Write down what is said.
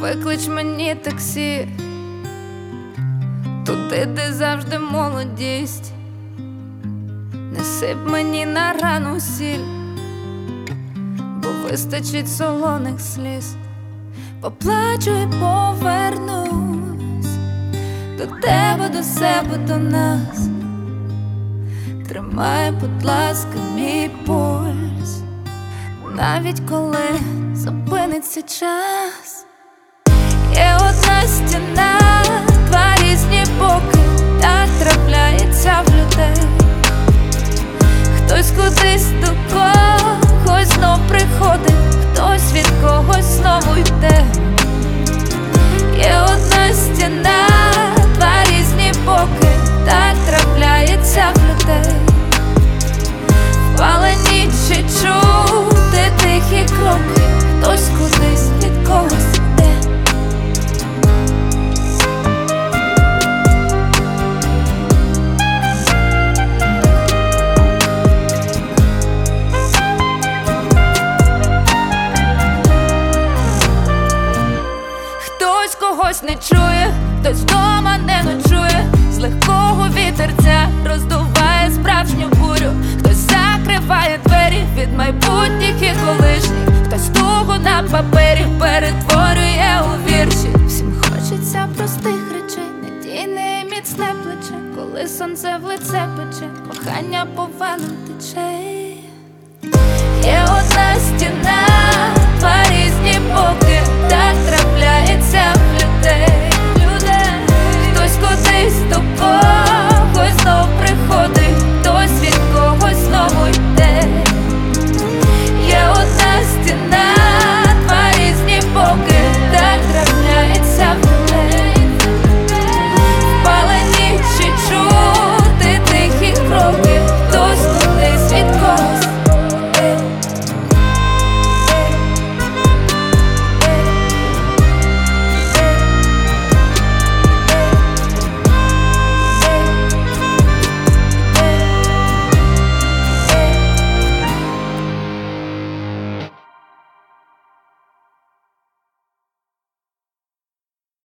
Виклич мені таксі, туди, де завжди молодість, не сип мені на рану сіль, бо вистачить солоних сліз, поплачу і повернусь. До тебе, до себе, до нас. Тримай, будь ласка, мій пульс, навіть коли зупиниться час. eu destinaram Хтось когось не чує, хтось вдома не ночує, з легкого вітерця роздуває справжню бурю, хтось закриває двері від майбутніх і колишніх, хтось тугу на папері перетворює у вірші. Всім хочеться простих речей, надійне і міцне плече, коли сонце в лице пече, кохання повалом тече. look